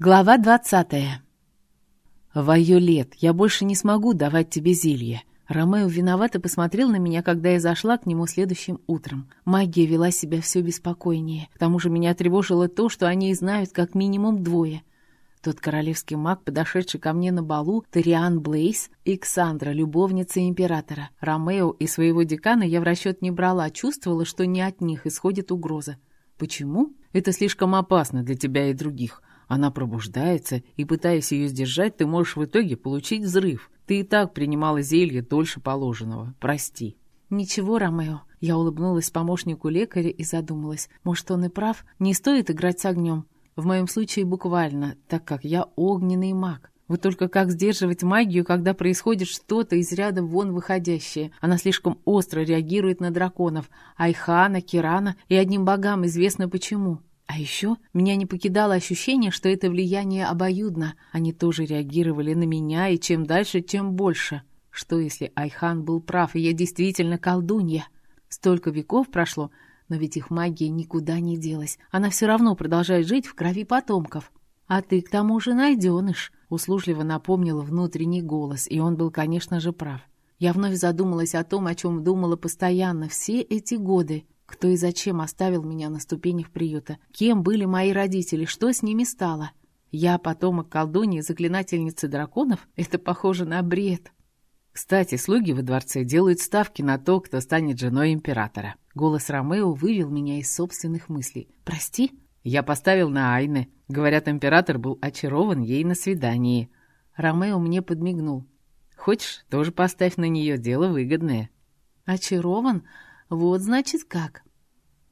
Глава двадцатая. «Вайолет, я больше не смогу давать тебе зелье». Ромео виновато посмотрел на меня, когда я зашла к нему следующим утром. Магия вела себя все беспокойнее. К тому же меня тревожило то, что они знают как минимум двое. Тот королевский маг, подошедший ко мне на балу, Ториан Блейс и Ксандра, любовница императора. Ромео и своего декана я в расчет не брала, чувствовала, что не от них исходит угроза. Почему? Это слишком опасно для тебя и других. Она пробуждается, и, пытаясь ее сдержать, ты можешь в итоге получить взрыв. Ты и так принимала зелье дольше положенного. Прости». «Ничего, Ромео». Я улыбнулась помощнику лекаря и задумалась. Может, он и прав? Не стоит играть с огнем. В моем случае буквально, так как я огненный маг. Вот только как сдерживать магию, когда происходит что-то из ряда вон выходящее? Она слишком остро реагирует на драконов, Айхана, Кирана, и одним богам известно почему. А еще меня не покидало ощущение, что это влияние обоюдно. Они тоже реагировали на меня, и чем дальше, тем больше. Что если Айхан был прав, и я действительно колдунья? Столько веков прошло, но ведь их магия никуда не делась. Она все равно продолжает жить в крови потомков. А ты к тому же найденыш, услужливо напомнил внутренний голос, и он был, конечно же, прав. Я вновь задумалась о том, о чем думала постоянно все эти годы. Кто и зачем оставил меня на ступенях приюта? Кем были мои родители? Что с ними стало? Я потомок колдуньи, заклинательницы драконов? Это похоже на бред. Кстати, слуги во дворце делают ставки на то, кто станет женой императора. Голос Ромео вывел меня из собственных мыслей. «Прости?» Я поставил на Айны. Говорят, император был очарован ей на свидании. Ромео мне подмигнул. «Хочешь, тоже поставь на нее дело выгодное». «Очарован? Вот значит как.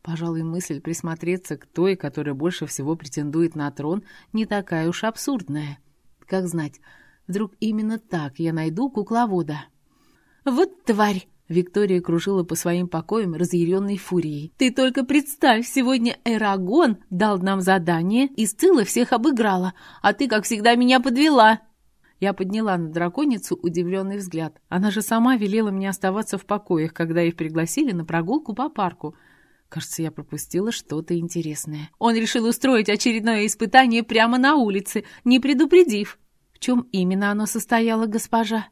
Пожалуй, мысль присмотреться к той, которая больше всего претендует на трон, не такая уж абсурдная. Как знать, вдруг именно так я найду кукловода. «Вот тварь!» — Виктория кружила по своим покоям разъяренной фурией. «Ты только представь, сегодня Эрагон дал нам задание, и Сцилла всех обыграла, а ты, как всегда, меня подвела!» Я подняла на драконицу удивленный взгляд. Она же сама велела мне оставаться в покоях, когда их пригласили на прогулку по парку. Кажется, я пропустила что-то интересное. Он решил устроить очередное испытание прямо на улице, не предупредив. В чем именно оно состояло, госпожа?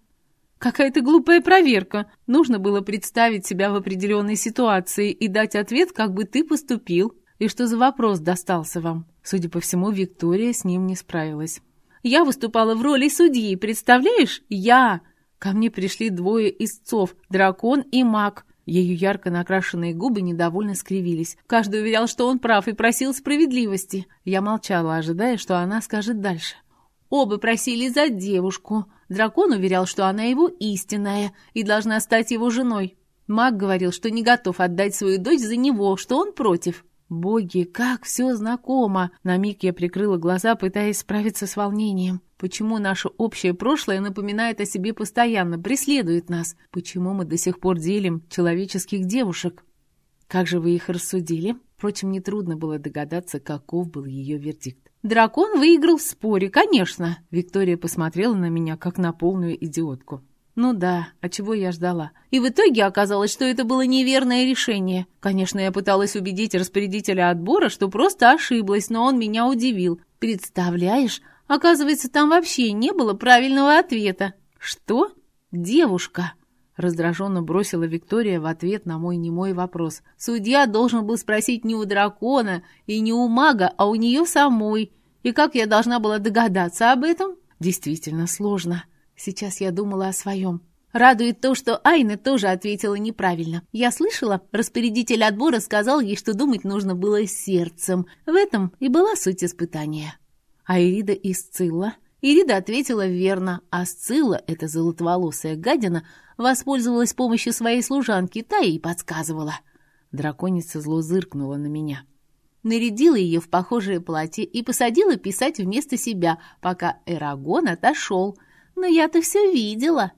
Какая-то глупая проверка. Нужно было представить себя в определенной ситуации и дать ответ, как бы ты поступил. И что за вопрос достался вам? Судя по всему, Виктория с ним не справилась. Я выступала в роли судьи, представляешь? Я! Ко мне пришли двое истцов, дракон и маг. Ее ярко накрашенные губы недовольно скривились. Каждый уверял, что он прав, и просил справедливости. Я молчала, ожидая, что она скажет дальше. Оба просили за девушку. Дракон уверял, что она его истинная и должна стать его женой. Маг говорил, что не готов отдать свою дочь за него, что он против. Боги, как все знакомо! На миг я прикрыла глаза, пытаясь справиться с волнением. Почему наше общее прошлое напоминает о себе постоянно, преследует нас? Почему мы до сих пор делим человеческих девушек? Как же вы их рассудили? Впрочем, нетрудно было догадаться, каков был ее вердикт. «Дракон выиграл в споре, конечно!» Виктория посмотрела на меня, как на полную идиотку. Ну да, а чего я ждала? И в итоге оказалось, что это было неверное решение. Конечно, я пыталась убедить распорядителя отбора, что просто ошиблась, но он меня удивил. Представляешь, оказывается, там вообще не было правильного ответа. Что? Девушка. Раздраженно бросила Виктория в ответ на мой немой вопрос. Судья должен был спросить не у дракона и не у мага, а у нее самой. И как я должна была догадаться об этом? Действительно сложно. Сейчас я думала о своем. Радует то, что Айна тоже ответила неправильно. Я слышала, распорядитель отбора сказал ей, что думать нужно было сердцем. В этом и была суть испытания. А Ирида и Сцилла? Ирида ответила верно, а Сцилла, эта золотоволосая гадина, воспользовалась помощью своей служанки, та ей подсказывала. Драконица зло зыркнула на меня. Нарядила ее в похожее платье и посадила писать вместо себя, пока Эрагон отошел — но я-то все видела!»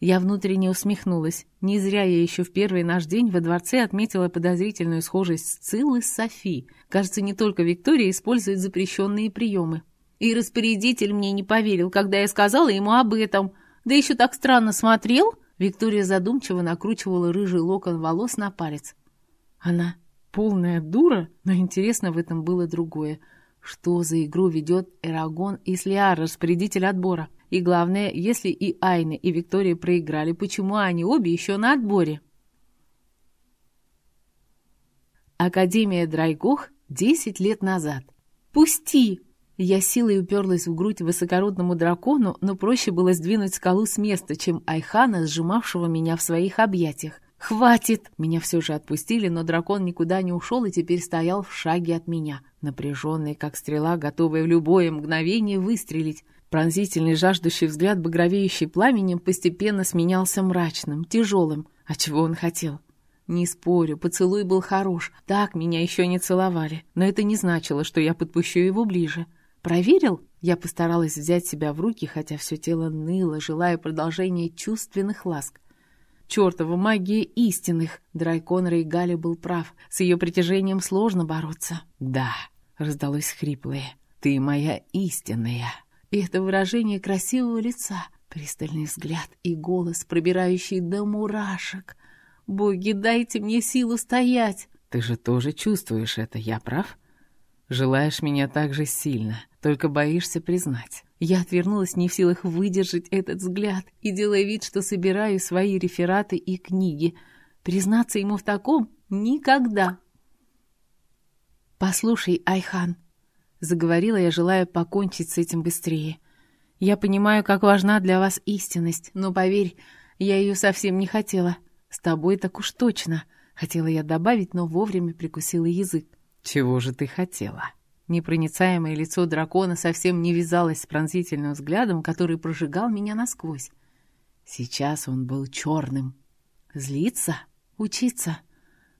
Я внутренне усмехнулась. Не зря я еще в первый наш день во дворце отметила подозрительную схожесть Сциллы с Софи. Кажется, не только Виктория использует запрещенные приемы. И распорядитель мне не поверил, когда я сказала ему об этом. Да еще так странно смотрел. Виктория задумчиво накручивала рыжий локон волос на палец. Она полная дура, но интересно в этом было другое. Что за игру ведет Эрагон и Слиар, распорядитель отбора? И главное, если и Айна, и Виктория проиграли, почему они обе еще на отборе? Академия Драйгох 10 лет назад. «Пусти!» Я силой уперлась в грудь высокородному дракону, но проще было сдвинуть скалу с места, чем Айхана, сжимавшего меня в своих объятиях. «Хватит!» Меня все же отпустили, но дракон никуда не ушел и теперь стоял в шаге от меня, напряженный, как стрела, готовая в любое мгновение выстрелить. Пронзительный, жаждущий взгляд, багровеющий пламенем, постепенно сменялся мрачным, тяжелым. А чего он хотел? Не спорю, поцелуй был хорош. Так меня еще не целовали. Но это не значило, что я подпущу его ближе. «Проверил?» Я постаралась взять себя в руки, хотя все тело ныло, желая продолжения чувственных ласк. Чёртова магия истинных! Драйкон Рейгали был прав. С ее притяжением сложно бороться. «Да», — раздалось хриплое, — «ты моя истинная». И это выражение красивого лица, пристальный взгляд и голос, пробирающий до мурашек. «Боги, дайте мне силу стоять!» «Ты же тоже чувствуешь это, я прав?» Желаешь меня так же сильно, только боишься признать. Я отвернулась не в силах выдержать этот взгляд и делая вид, что собираю свои рефераты и книги. Признаться ему в таком никогда. «Послушай, Айхан», — заговорила я, желая покончить с этим быстрее. «Я понимаю, как важна для вас истинность, но поверь, я ее совсем не хотела. С тобой так уж точно». Хотела я добавить, но вовремя прикусила язык. «Чего же ты хотела?» Непроницаемое лицо дракона совсем не вязалось с пронзительным взглядом, который прожигал меня насквозь. Сейчас он был черным. «Злиться? Учиться?»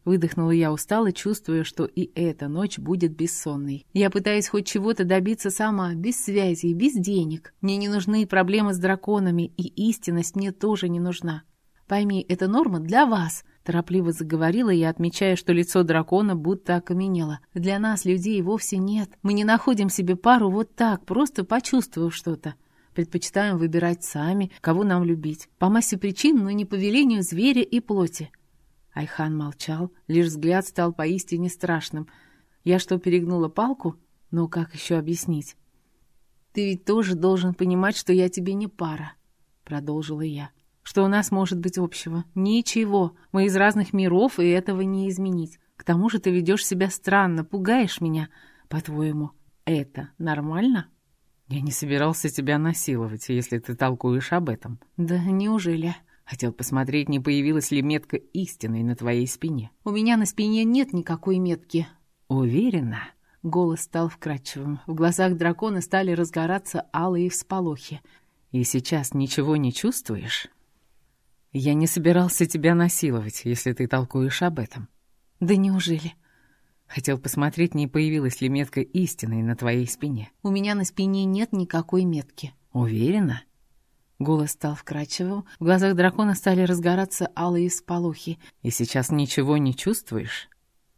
Выдохнула я устало, чувствуя, что и эта ночь будет бессонной. Я пытаюсь хоть чего-то добиться сама, без связи, без денег. Мне не нужны проблемы с драконами, и истинность мне тоже не нужна. Пойми, это норма для вас, Торопливо заговорила я, отмечая, что лицо дракона будто окаменело. «Для нас, людей, вовсе нет. Мы не находим себе пару вот так, просто почувствовав что-то. Предпочитаем выбирать сами, кого нам любить. По массе причин, но не по велению зверя и плоти». Айхан молчал, лишь взгляд стал поистине страшным. Я что, перегнула палку? Но как еще объяснить? «Ты ведь тоже должен понимать, что я тебе не пара», — продолжила я. Что у нас может быть общего? Ничего. Мы из разных миров, и этого не изменить. К тому же ты ведешь себя странно, пугаешь меня. По-твоему, это нормально? Я не собирался тебя насиловать, если ты толкуешь об этом. Да неужели? Хотел посмотреть, не появилась ли метка истины на твоей спине. У меня на спине нет никакой метки. Уверена? Голос стал вкрадчивым. В глазах дракона стали разгораться алые всполохи. И сейчас ничего не чувствуешь? Я не собирался тебя насиловать, если ты толкуешь об этом. Да неужели? Хотел посмотреть, не появилась ли метка истины на твоей спине. У меня на спине нет никакой метки. Уверена? Голос стал вкрадчивым, в глазах дракона стали разгораться алые сполохи. И сейчас ничего не чувствуешь?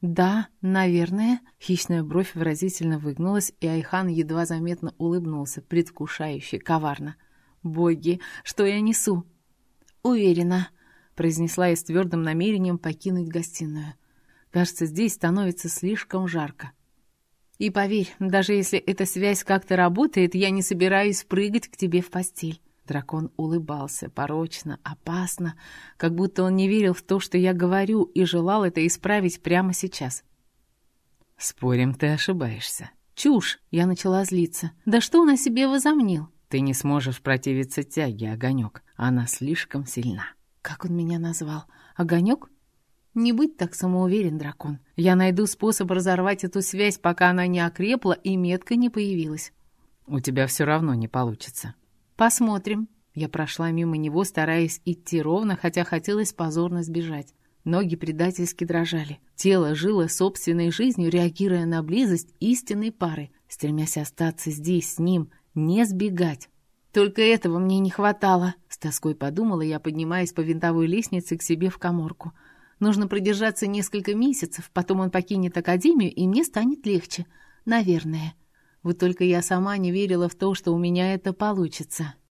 «Да, наверное». Хищная бровь выразительно выгнулась, и Айхан едва заметно улыбнулся, предвкушающе, коварно. «Боги, что я несу? «Уверена», — произнесла я с твердым намерением покинуть гостиную. «Кажется, здесь становится слишком жарко». «И поверь, даже если эта связь как-то работает, я не собираюсь прыгать к тебе в постель». Дракон улыбался, порочно, опасно, как будто он не верил в то, что я говорю, и желал это исправить прямо сейчас. «Спорим, ты ошибаешься». «Чушь!» — я начала злиться. «Да что он о себе возомнил?» Ты не сможешь противиться тяге, Огонек. Она слишком сильна. Как он меня назвал? Огонек? Не быть так самоуверен, дракон. Я найду способ разорвать эту связь, пока она не окрепла и метка не появилась. У тебя все равно не получится. Посмотрим. Я прошла мимо него, стараясь идти ровно, хотя хотелось позорно сбежать. Ноги предательски дрожали. Тело жило собственной жизнью, реагируя на близость истинной пары, стремясь остаться здесь с ним, не сбегать. Только этого мне не хватало, с тоской подумала я, поднимаясь по винтовой лестнице к себе в коморку. Нужно продержаться несколько месяцев, потом он покинет академию, и мне станет легче. Наверное. Вот только я сама не верила в то, что у меня это получится.